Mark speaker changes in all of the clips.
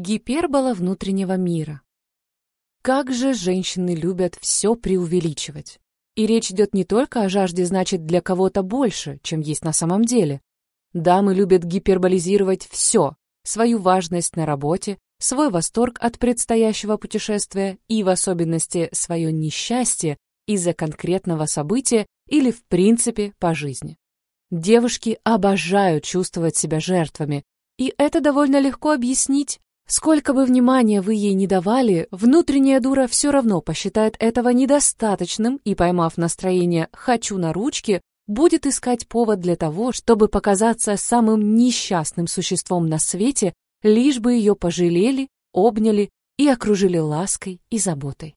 Speaker 1: Гипербола внутреннего мира. Как же женщины любят все преувеличивать. И речь идет не только о жажде значит для кого-то больше, чем есть на самом деле. Дамы любят гиперболизировать все, свою важность на работе, свой восторг от предстоящего путешествия и в особенности свое несчастье из-за конкретного события или в принципе по жизни. Девушки обожают чувствовать себя жертвами, и это довольно легко объяснить Сколько бы внимания вы ей не давали, внутренняя дура все равно посчитает этого недостаточным и, поймав настроение «хочу на ручке», будет искать повод для того, чтобы показаться самым несчастным существом на свете, лишь бы ее пожалели, обняли и окружили лаской и заботой.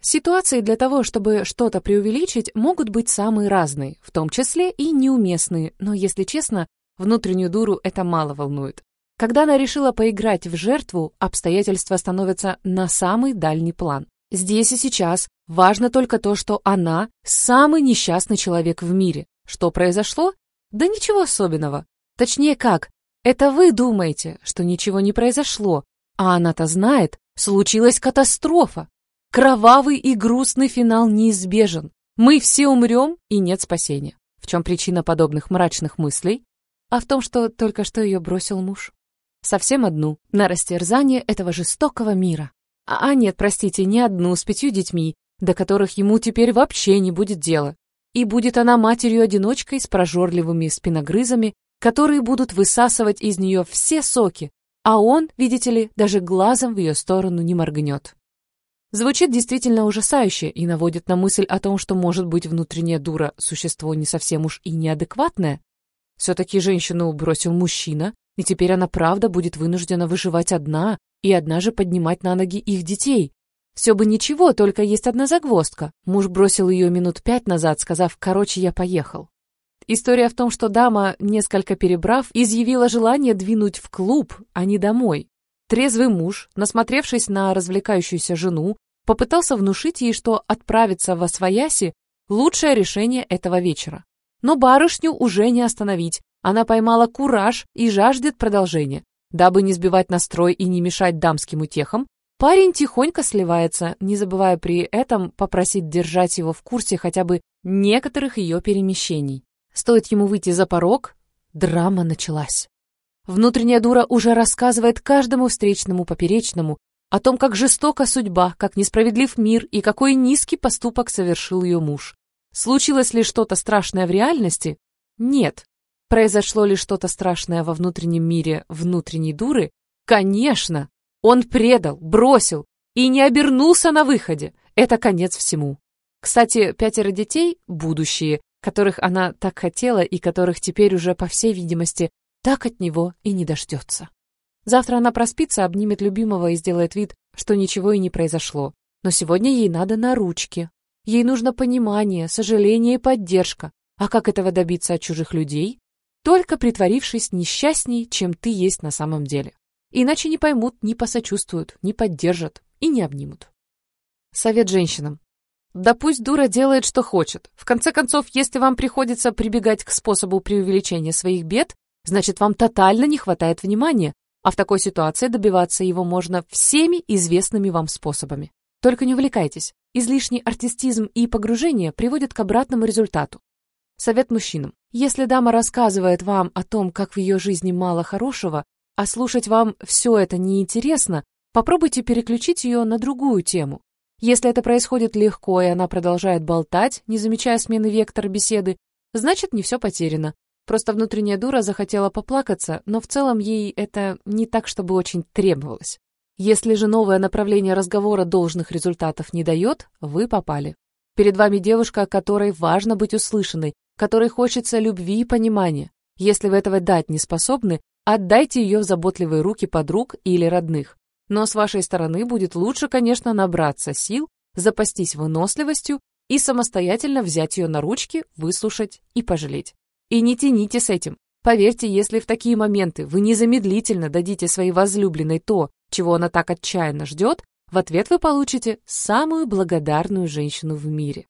Speaker 1: Ситуации для того, чтобы что-то преувеличить, могут быть самые разные, в том числе и неуместные, но, если честно, внутреннюю дуру это мало волнует. Когда она решила поиграть в жертву, обстоятельства становятся на самый дальний план. Здесь и сейчас важно только то, что она самый несчастный человек в мире. Что произошло? Да ничего особенного. Точнее как, это вы думаете, что ничего не произошло, а она-то знает, случилась катастрофа. Кровавый и грустный финал неизбежен. Мы все умрем, и нет спасения. В чем причина подобных мрачных мыслей? А в том, что только что ее бросил муж. Совсем одну, на растерзание этого жестокого мира. А, а нет, простите, не одну, с пятью детьми, до которых ему теперь вообще не будет дела. И будет она матерью-одиночкой с прожорливыми спиногрызами, которые будут высасывать из нее все соки, а он, видите ли, даже глазом в ее сторону не моргнет. Звучит действительно ужасающе и наводит на мысль о том, что может быть внутренняя дура существо не совсем уж и неадекватное. Все-таки женщину бросил мужчина, и теперь она правда будет вынуждена выживать одна и одна же поднимать на ноги их детей. Все бы ничего, только есть одна загвоздка. Муж бросил ее минут пять назад, сказав «короче, я поехал». История в том, что дама, несколько перебрав, изъявила желание двинуть в клуб, а не домой. Трезвый муж, насмотревшись на развлекающуюся жену, попытался внушить ей, что отправиться во свояси – лучшее решение этого вечера. Но барышню уже не остановить, она поймала кураж и жаждет продолжения. Дабы не сбивать настрой и не мешать дамским утехам, парень тихонько сливается, не забывая при этом попросить держать его в курсе хотя бы некоторых ее перемещений. Стоит ему выйти за порог, драма началась. Внутренняя дура уже рассказывает каждому встречному поперечному о том, как жестока судьба, как несправедлив мир и какой низкий поступок совершил ее муж. Случилось ли что-то страшное в реальности? Нет. Произошло ли что-то страшное во внутреннем мире внутренней дуры? Конечно! Он предал, бросил и не обернулся на выходе. Это конец всему. Кстати, пятеро детей, будущие, которых она так хотела и которых теперь уже, по всей видимости, так от него и не дождется. Завтра она проспится, обнимет любимого и сделает вид, что ничего и не произошло. Но сегодня ей надо на ручки. Ей нужно понимание, сожаление и поддержка. А как этого добиться от чужих людей? Только притворившись несчастней, чем ты есть на самом деле. Иначе не поймут, не посочувствуют, не поддержат и не обнимут. Совет женщинам. Да пусть дура делает, что хочет. В конце концов, если вам приходится прибегать к способу преувеличения своих бед, значит, вам тотально не хватает внимания, а в такой ситуации добиваться его можно всеми известными вам способами. Только не увлекайтесь. Излишний артистизм и погружение приводят к обратному результату. Совет мужчинам. Если дама рассказывает вам о том, как в ее жизни мало хорошего, а слушать вам все это неинтересно, попробуйте переключить ее на другую тему. Если это происходит легко, и она продолжает болтать, не замечая смены вектора беседы, значит, не все потеряно. Просто внутренняя дура захотела поплакаться, но в целом ей это не так, чтобы очень требовалось. Если же новое направление разговора должных результатов не дает, вы попали. Перед вами девушка, которой важно быть услышанной, которой хочется любви и понимания. Если вы этого дать не способны, отдайте ее в заботливые руки подруг или родных. Но с вашей стороны будет лучше, конечно, набраться сил, запастись выносливостью и самостоятельно взять ее на ручки, выслушать и пожалеть. И не тяните с этим. Поверьте, если в такие моменты вы незамедлительно дадите своей возлюбленной то, чего она так отчаянно ждет, в ответ вы получите самую благодарную женщину в мире.